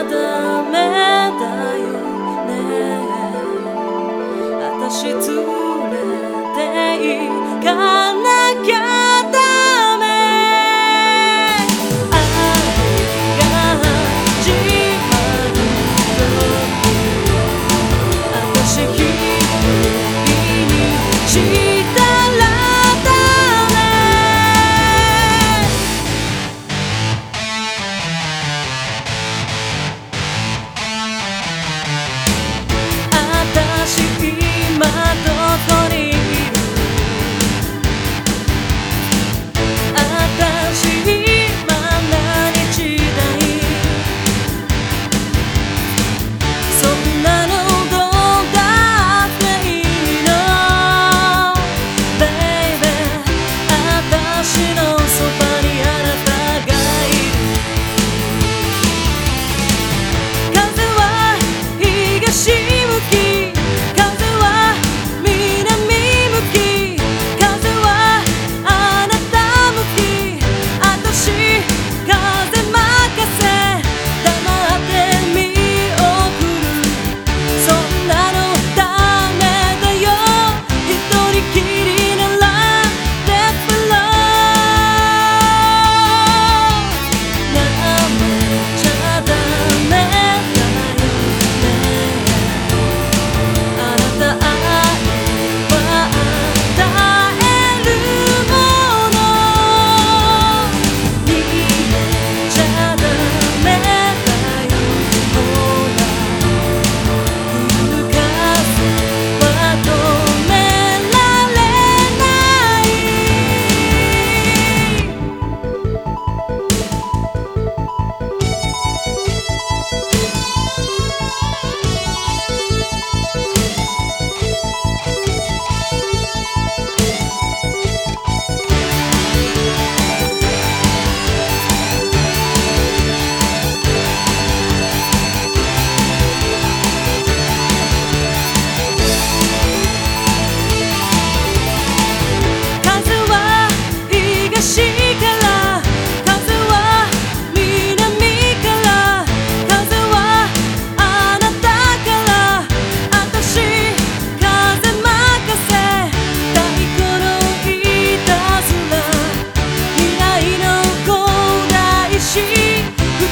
The man.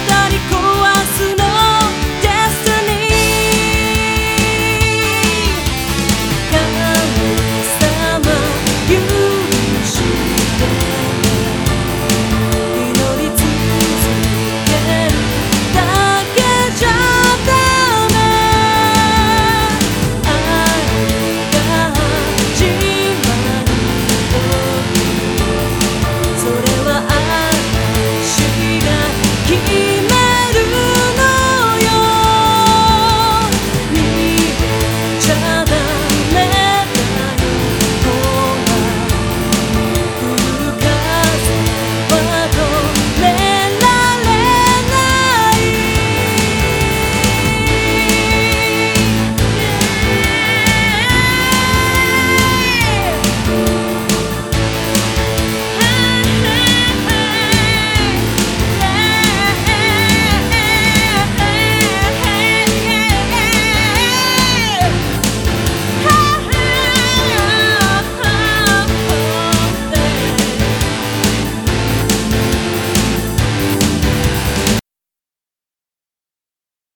誰